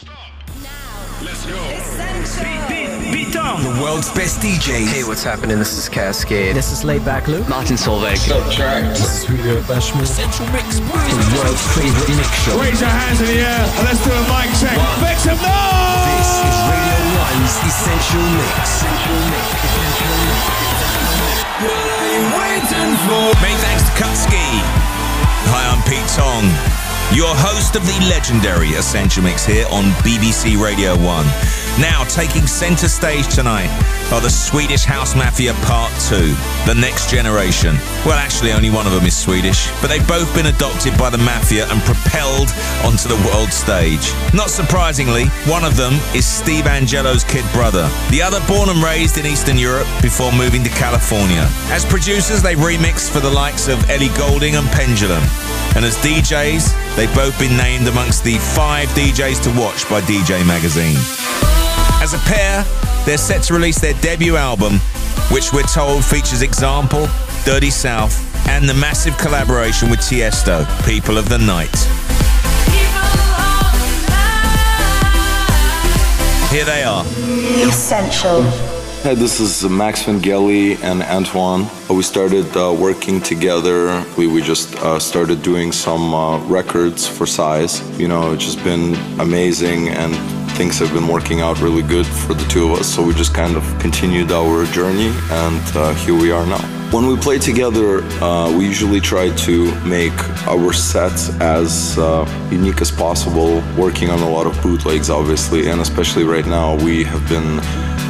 Let's go. Beat, beat, beat down. The world's best DJ. Hey, what's happening? This is Kaskade. This is Laid Back Luke. Martin Solveig. This is Julio Bashmore. Essential Mix. The world's favorite mix show. Raise your hands in the air and let's do a mic check. Make some noise. This is Radio 1's Essential Mix. Essential Mix. Essential Mix. What are you waiting for? Many thanks to Kutski. Hi, I'm Pete Tong, your host of the legendary Essential Mix here on BBC Radio 1. Now, taking centre stage tonight are the Swedish House Mafia Part 2, The Next Generation. Well, actually, only one of them is Swedish, but they've both been adopted by the Mafia and propelled onto the world stage. Not surprisingly, one of them is Steve Angello's kid brother, the other born and raised in Eastern Europe before moving to California. As producers, they remixed for the likes of Ellie Goulding and Pendulum. And as DJs, they've both been named amongst the five DJs to watch by DJ Magazine. As a pair, they're set to release their debut album, which we're told features Example, Dirty South, and the massive collaboration with Tiesto, People of the Night. Here they are. Essential. Hi, this is Max Vangeli and Antoine. We started uh, working together. We, we just uh, started doing some uh, records for Size. You know, it's just been amazing and things have been working out really good for the two of us. So we just kind of continued our journey and uh, here we are now. When we play together, uh, we usually try to make our sets as uh, unique as possible, working on a lot of bootlegs, obviously, and especially right now, we have been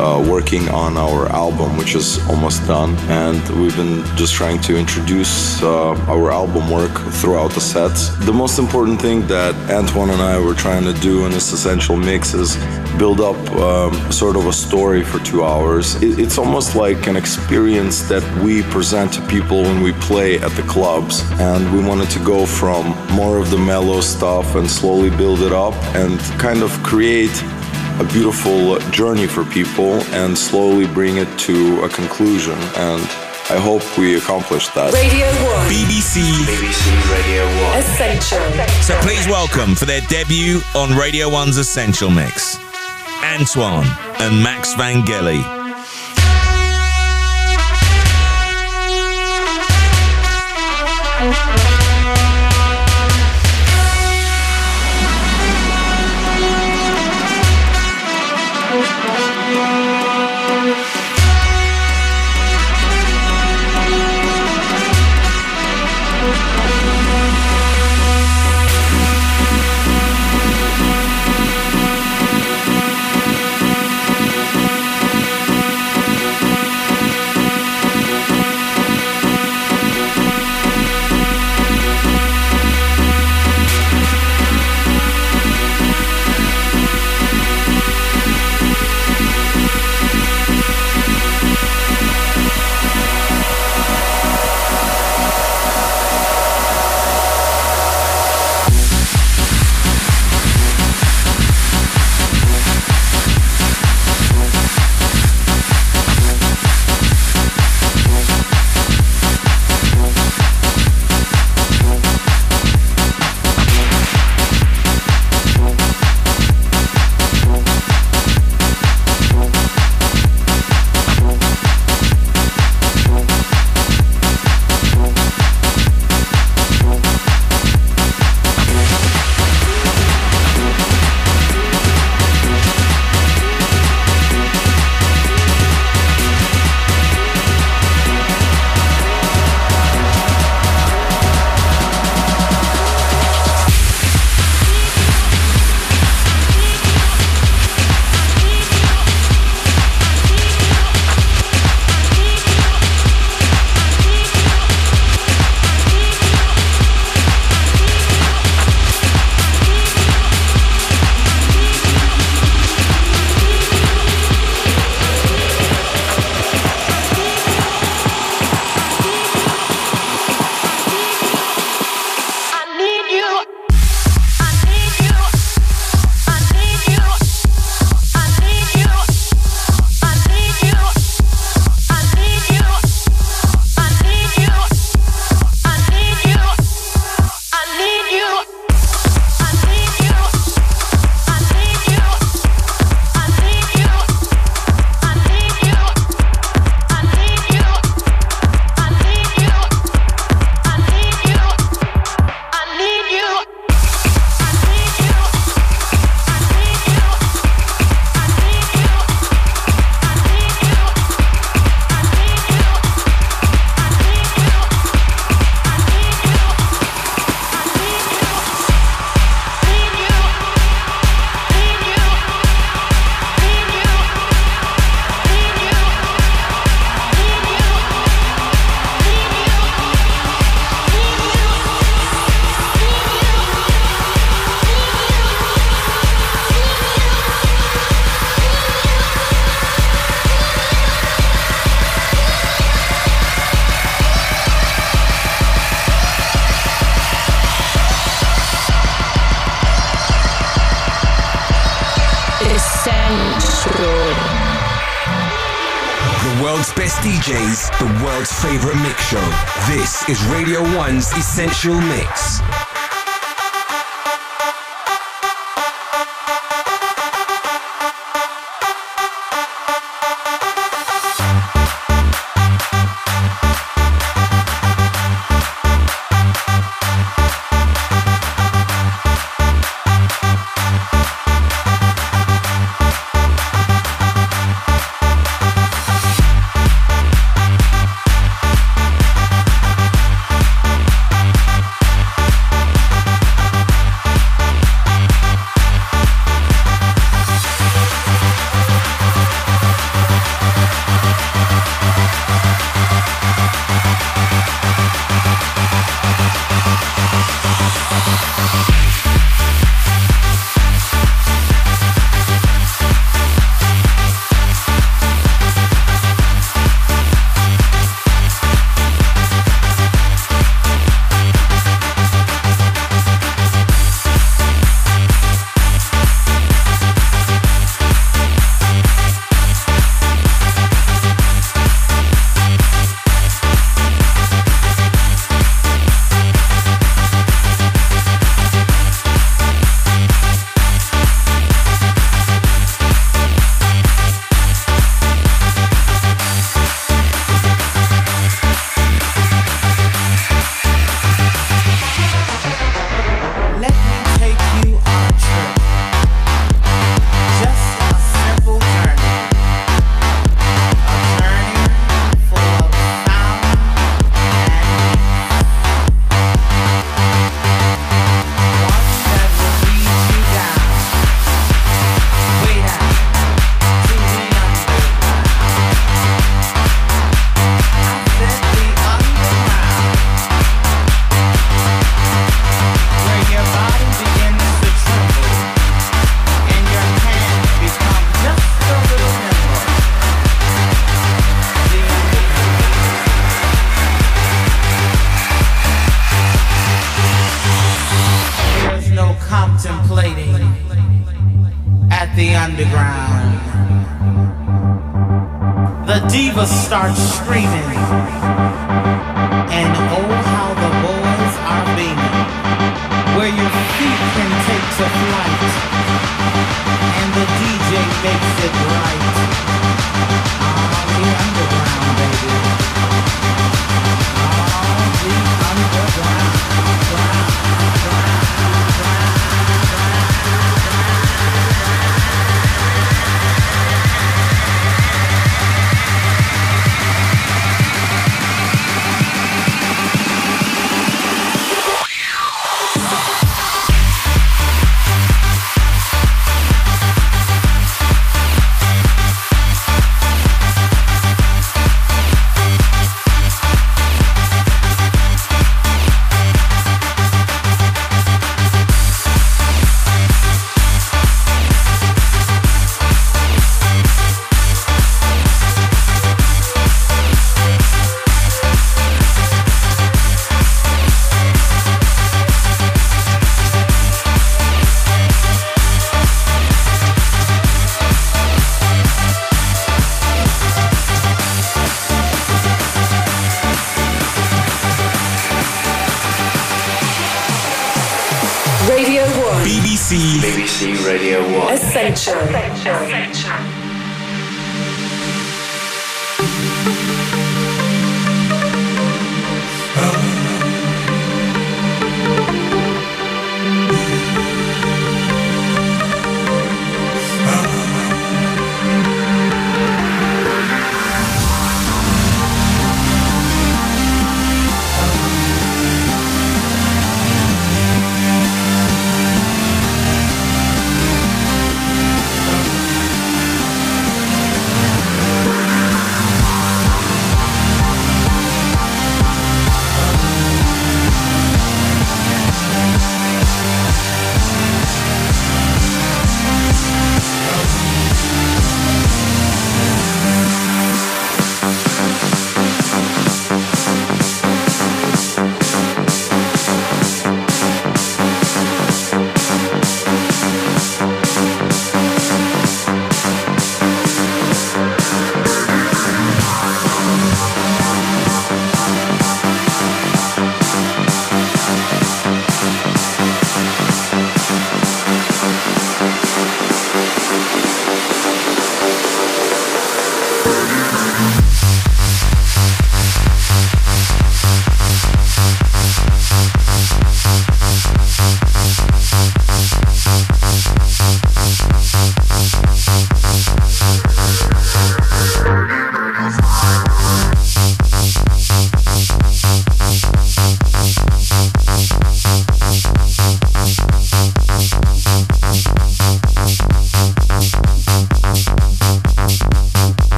uh, working on our album, which is almost done, and we've been just trying to introduce uh, our album work throughout the sets. The most important thing that Antoine and I were trying to do in this essential mix is build up um, sort of a story for two hours. It, it's almost like an experience that we present to people when we play at the clubs, and we wanted to go from more of the mellow stuff and slowly build it up and kind of create a beautiful journey for people and slowly bring it to a conclusion. And I hope we accomplish that. Radio 1. BBC. BBC Radio 1. Essential. So please welcome for their debut on Radio 1's Essential Mix, Antoine and Max Vangeli. Essential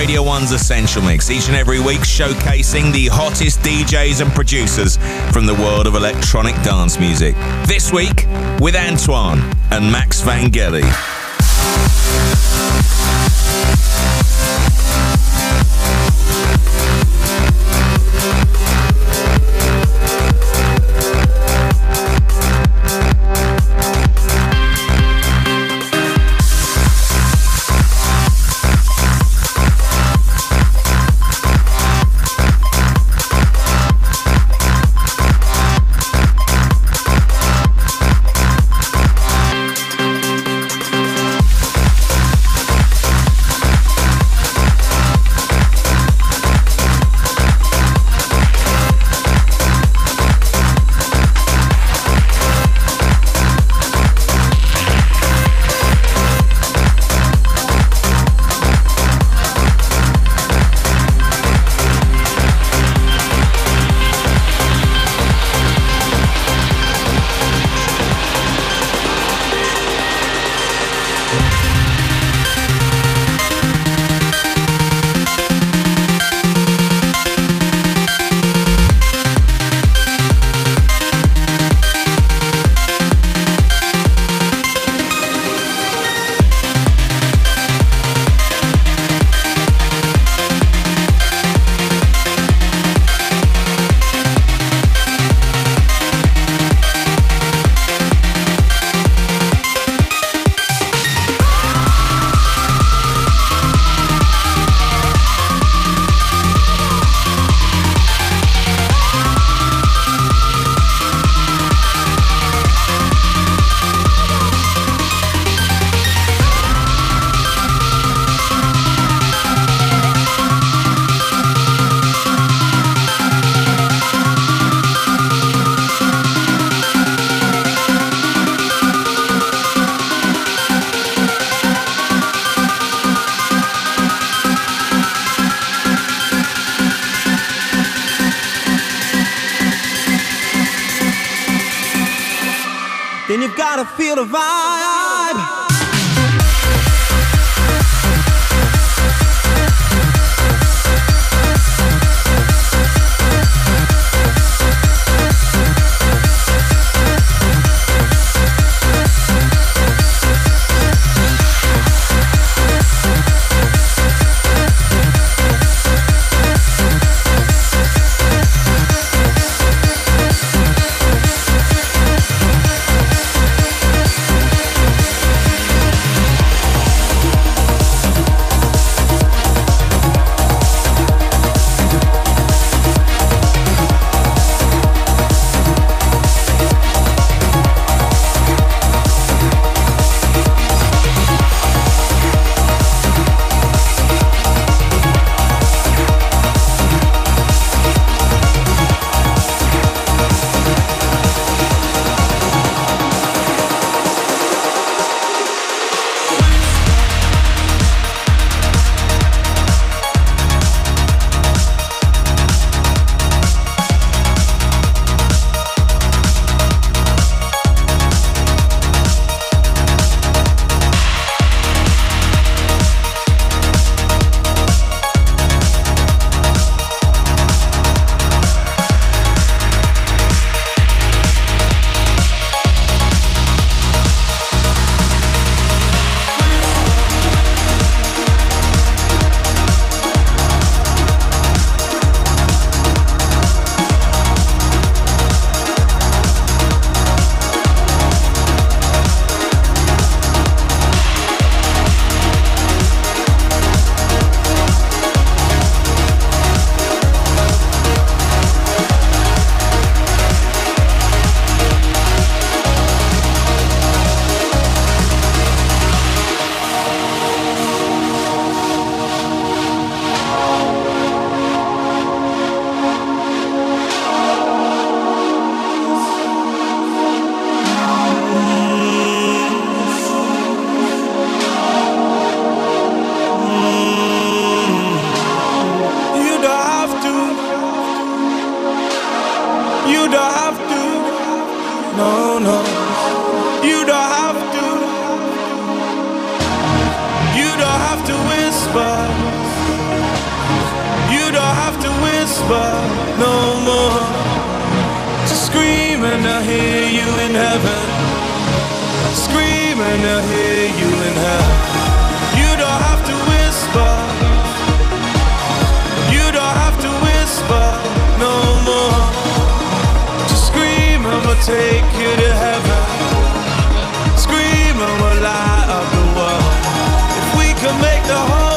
Radio 1's Essential Mix, each and every week showcasing the hottest DJs and producers from the world of electronic dance music. This week, with Antoine and Max Vangeli. whisper no more. Just scream and I hear you in heaven. Scream and I hear you in heaven. You don't have to whisper. You don't have to whisper no more. Just scream and we'll take you to heaven. Scream and we'll light up the world. If we can make the whole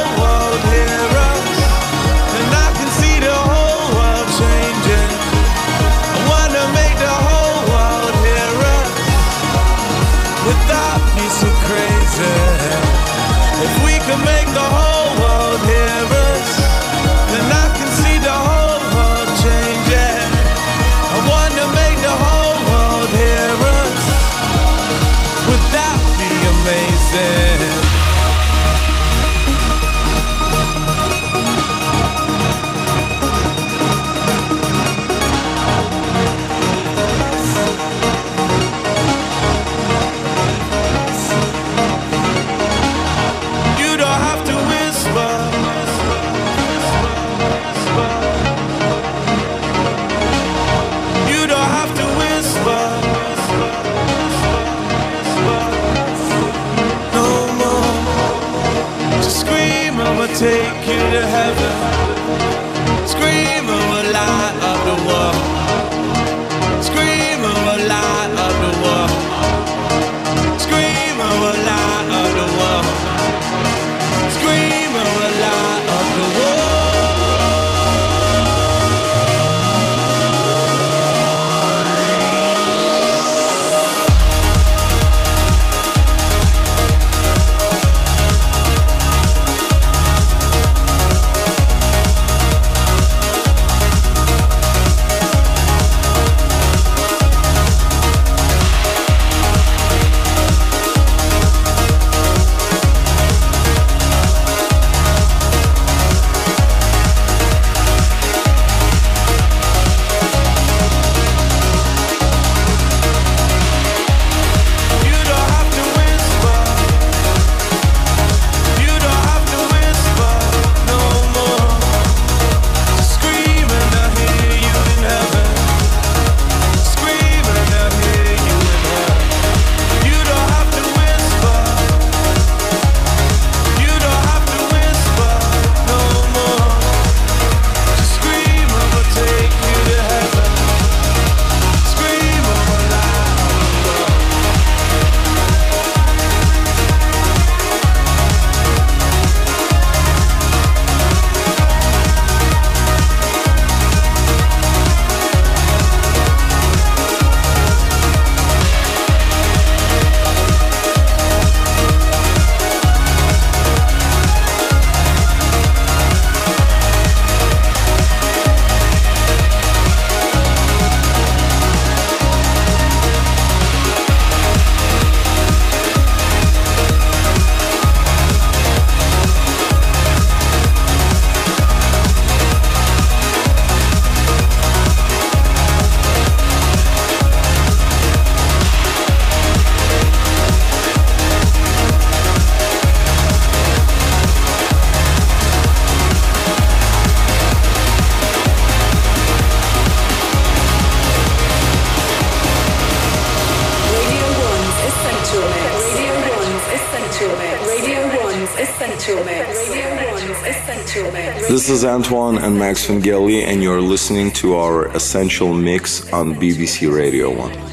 This is Antoine and Max Vangeli, and you're listening to our Essential Mix on BBC Radio 1.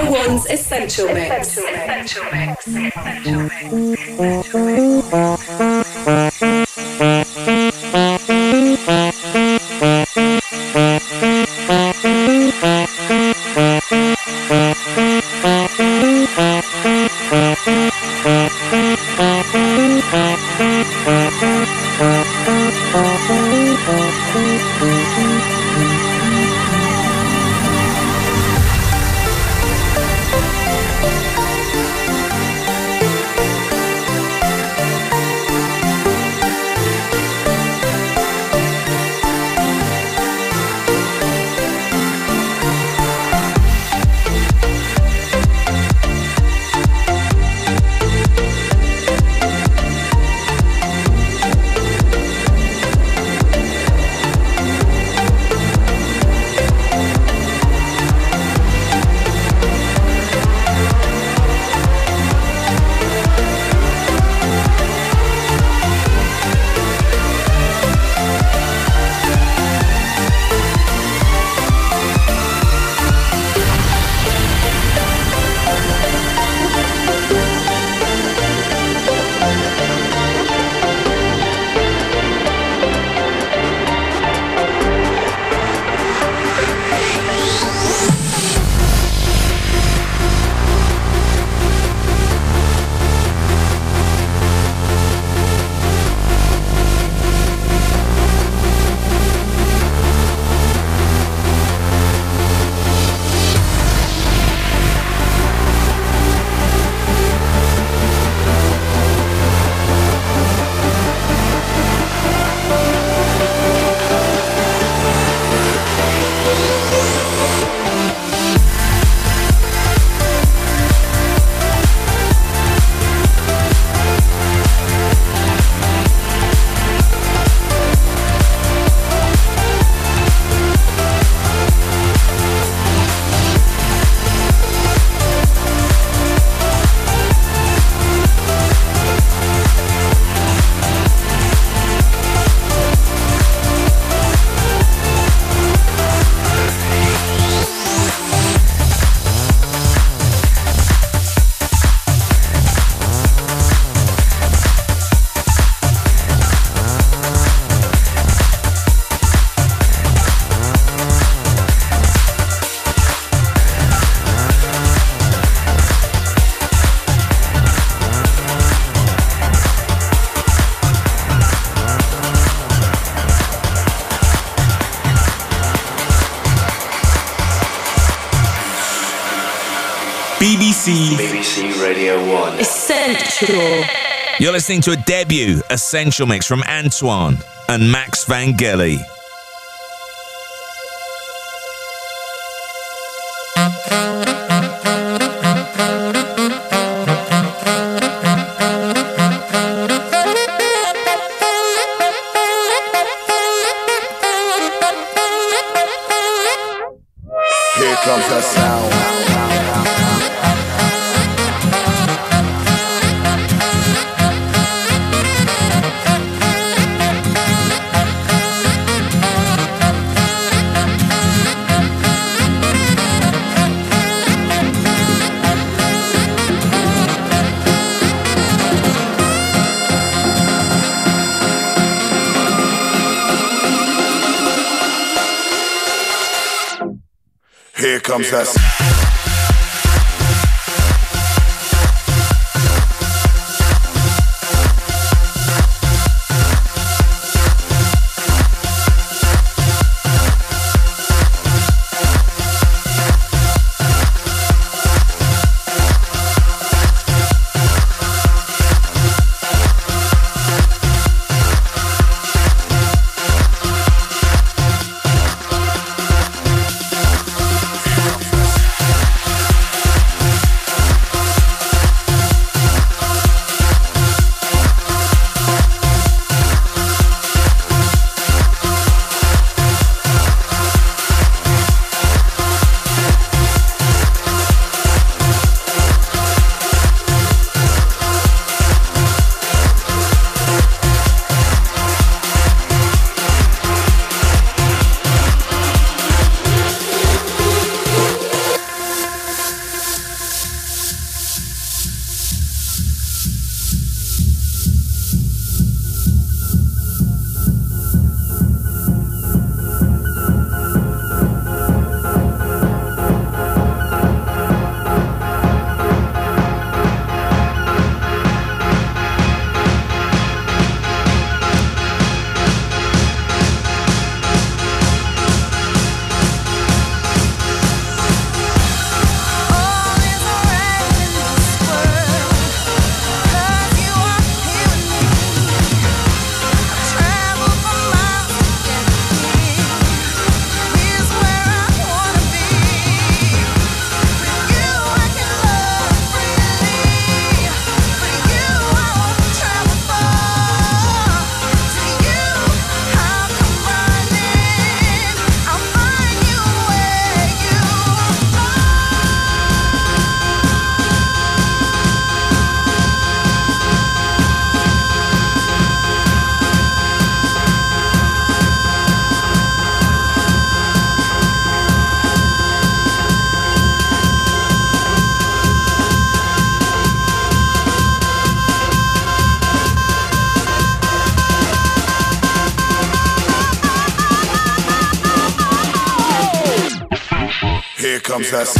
Essential. Radio 1's Essential Mix. Essential Mix. Essential Mix. Listening to a debut essential mix from Antoine and Max Vangeli. Here comes that sound. Comes that Here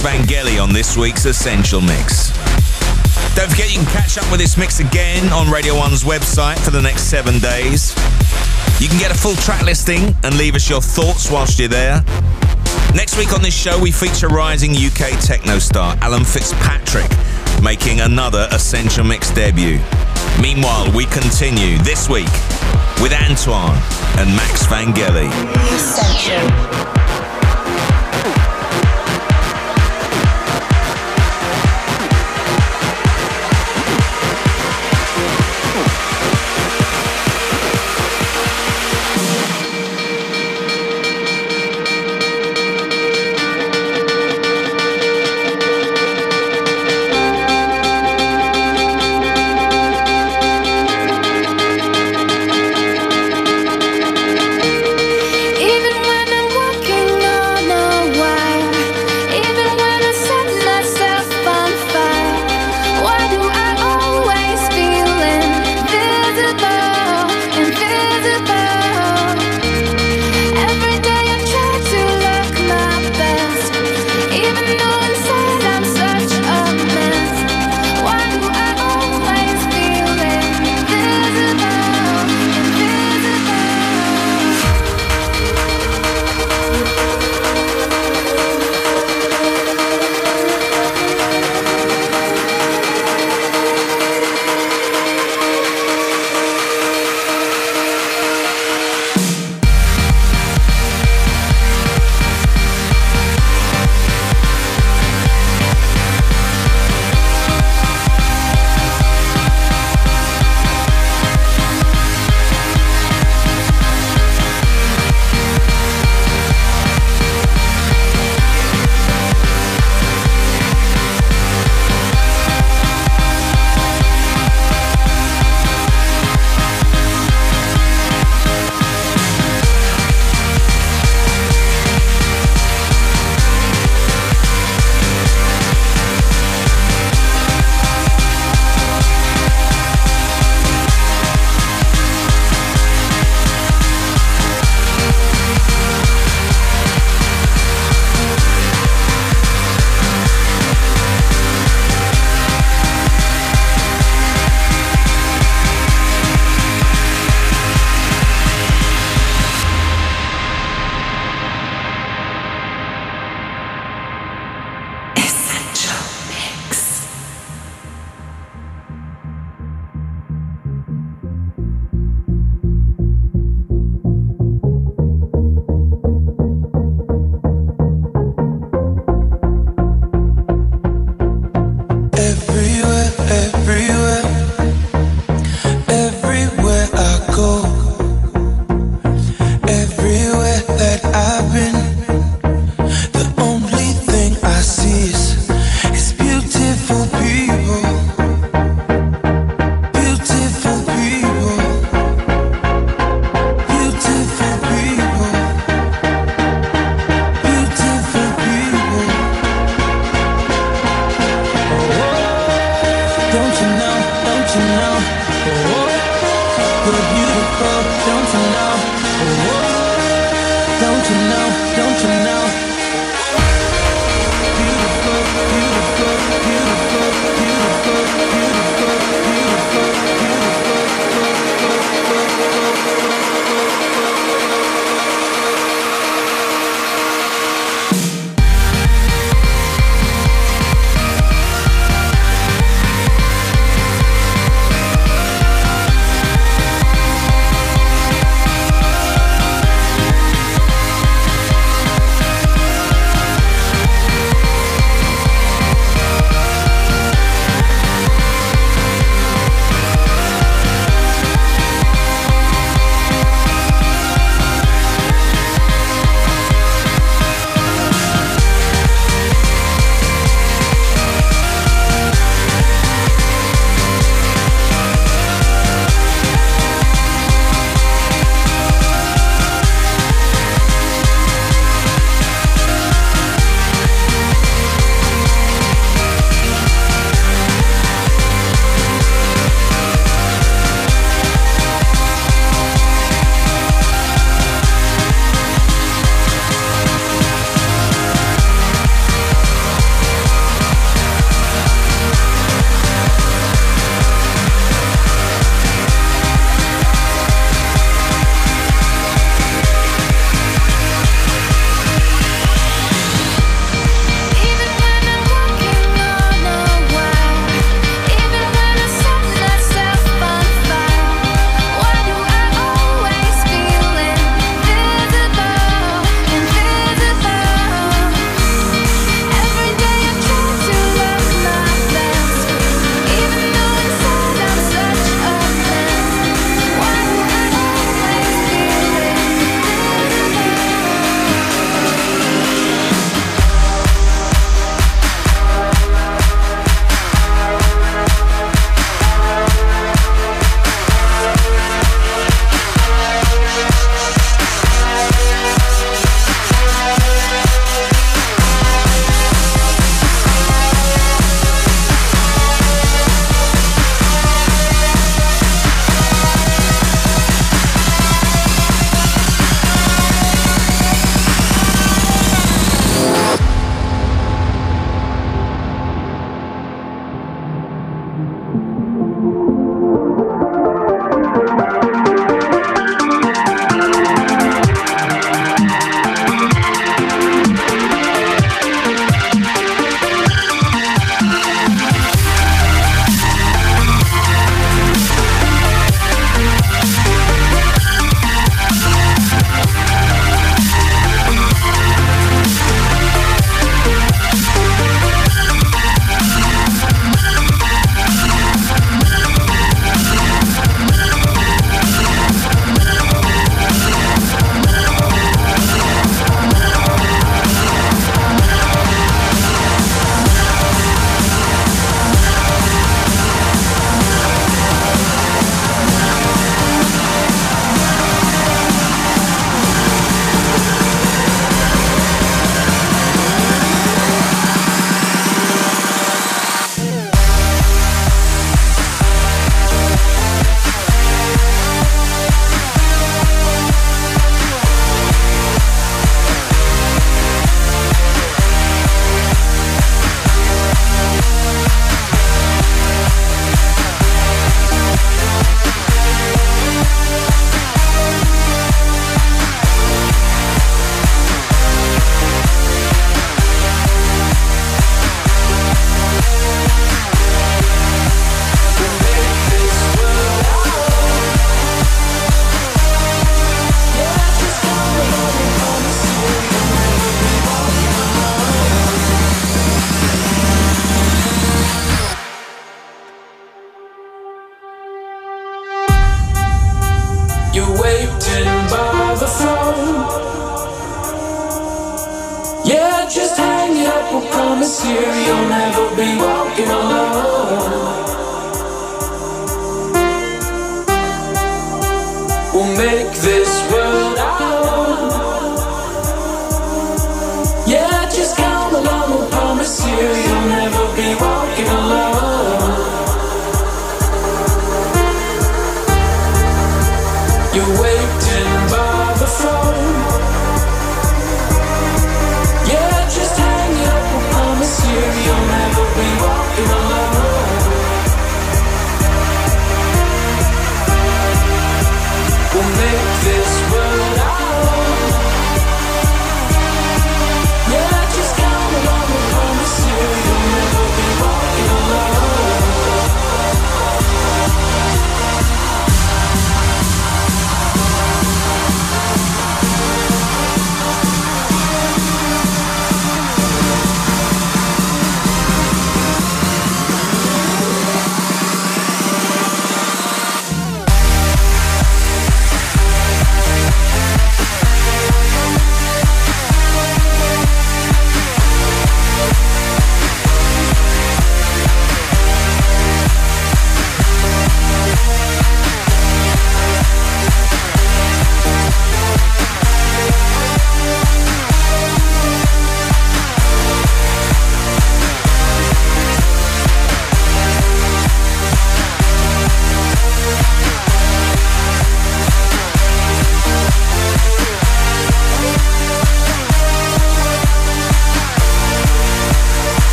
AN21 Vangeli on this week's Essential Mix. Don't forget you can catch up with this mix again on Radio 1's website for the next seven days. You can get a full track listing and leave us your thoughts whilst you're there. Next week on this show, we feature rising UK techno star Alan Fitzpatrick making another Essential Mix debut. Meanwhile, we continue this week with AN21 and Max Vangeli. Essential.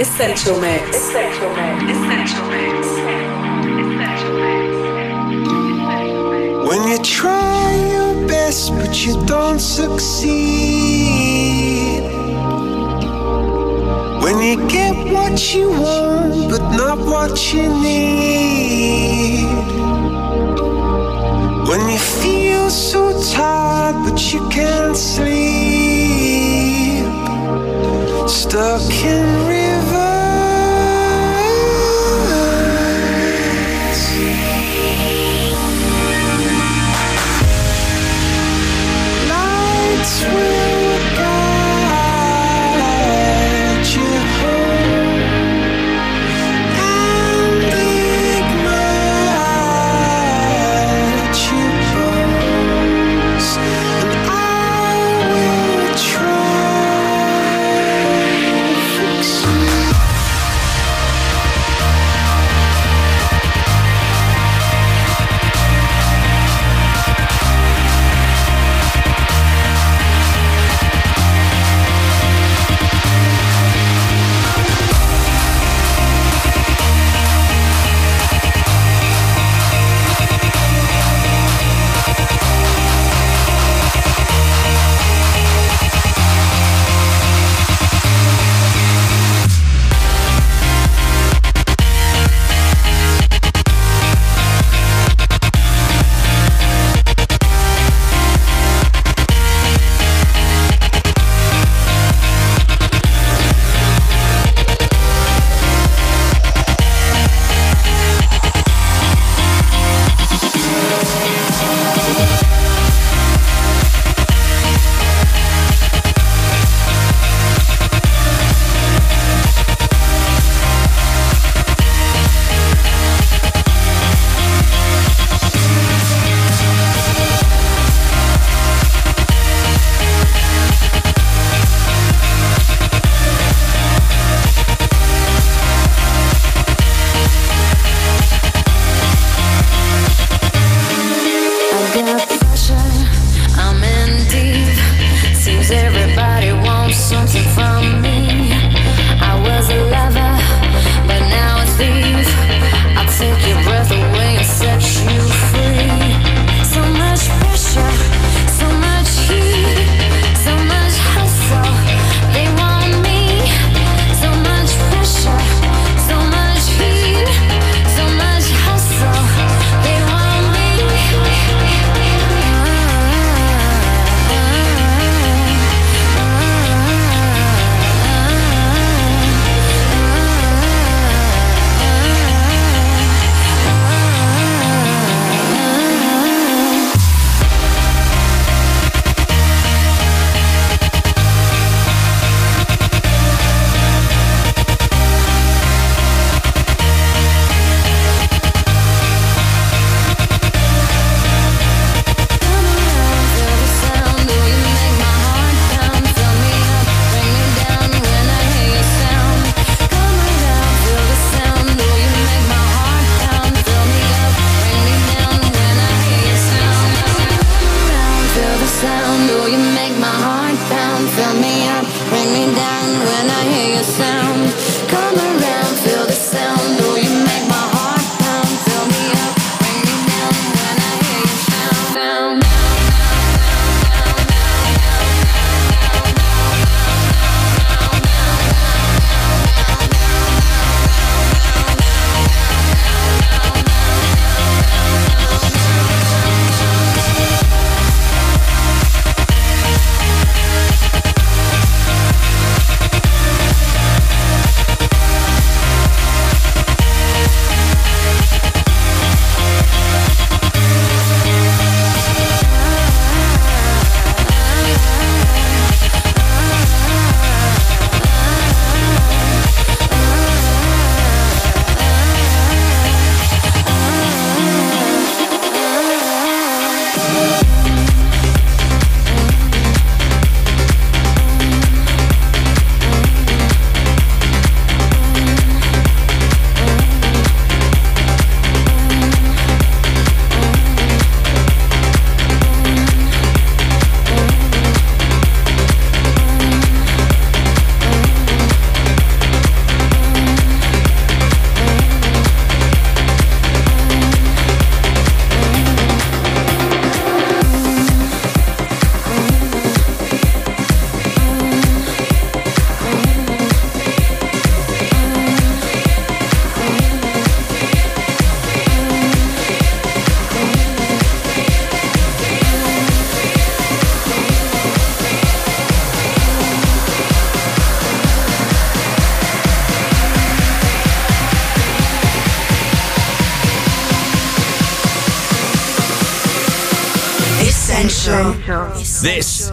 Essential Mix.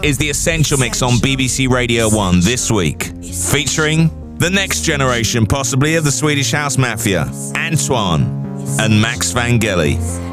Is the Essential Mix on BBC Radio 1 this week, featuring the next generation, possibly, of the Swedish House Mafia, AN21 and Max Vangeli.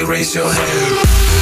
Raise your hand.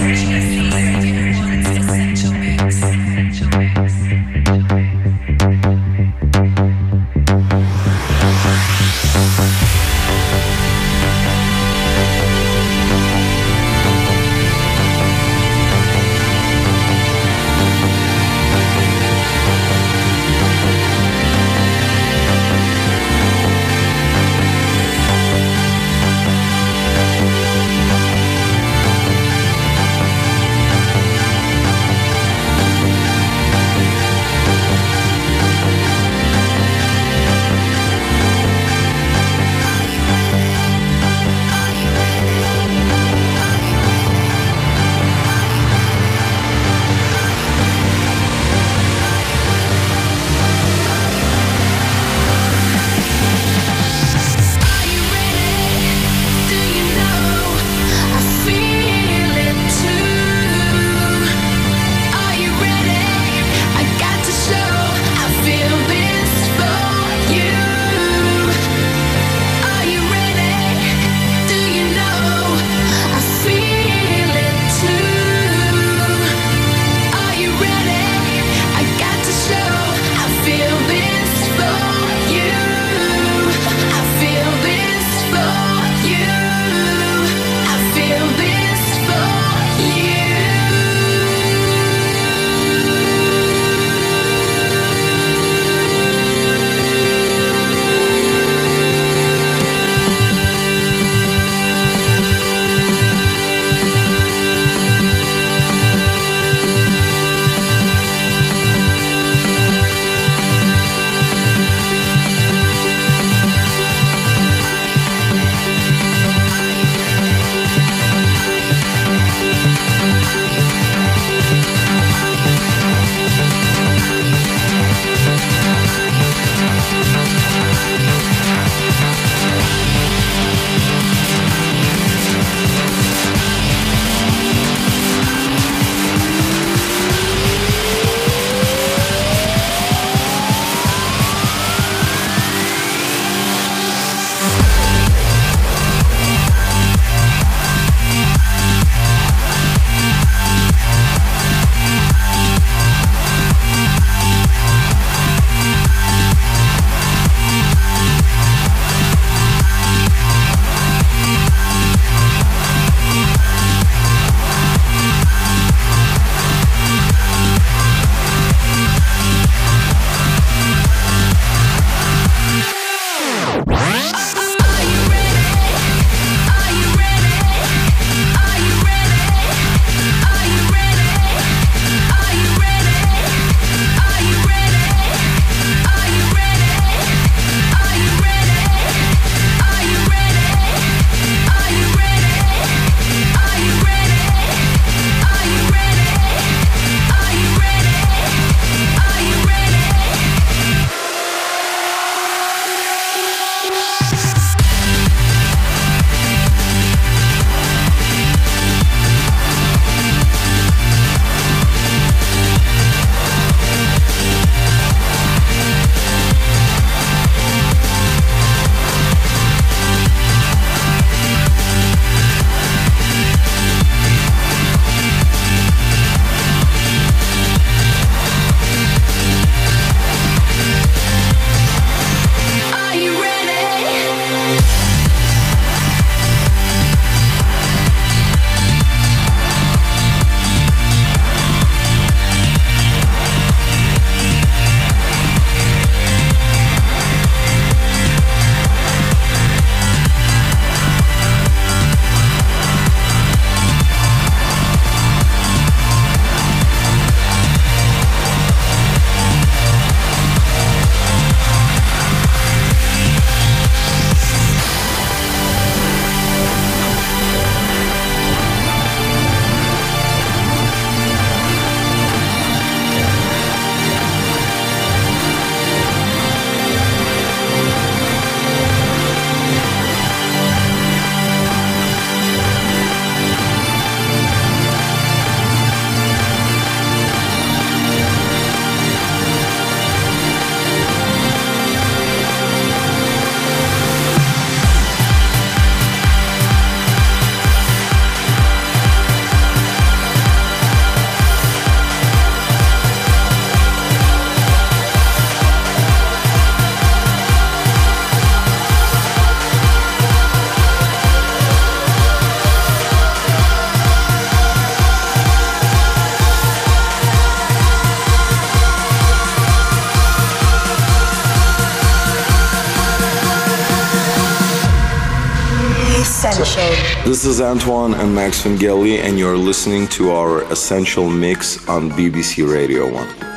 AN21 and Max Vangeli, and you're listening to our Essential Mix on BBC Radio 1.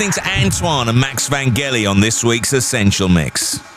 Listening to AN21 and Max Vangeli on this week's Essential Mix.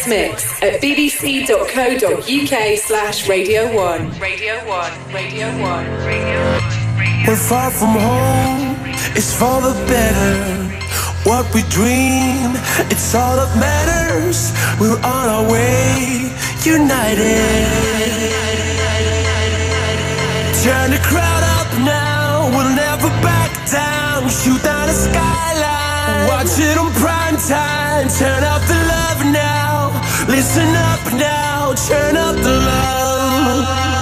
This mix at bbc.co.uk slash Radio 1. Radio 1, Radio 1, Radio 1. We're far from home, it's for the better. What we dream, it's all that matters. We're on our way, united. Turn the crowd up now, we'll never back down. Shoot down the skyline. Watch it on prime time. Turn up the now. Listen up now. Turn up the love.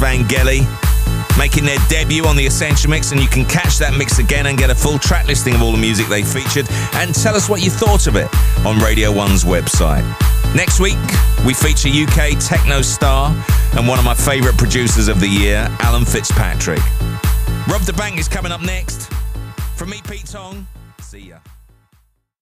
And Vangeli making their debut on the Essential Mix, and you can catch that mix again and get a full track listing of all the music they featured and tell us what you thought of it on Radio 1's website. Next week, we feature UK techno star and one of my favourite producers of the year, Alan Fitzpatrick. Rob da Bank is coming up next. From me, Pete Tong.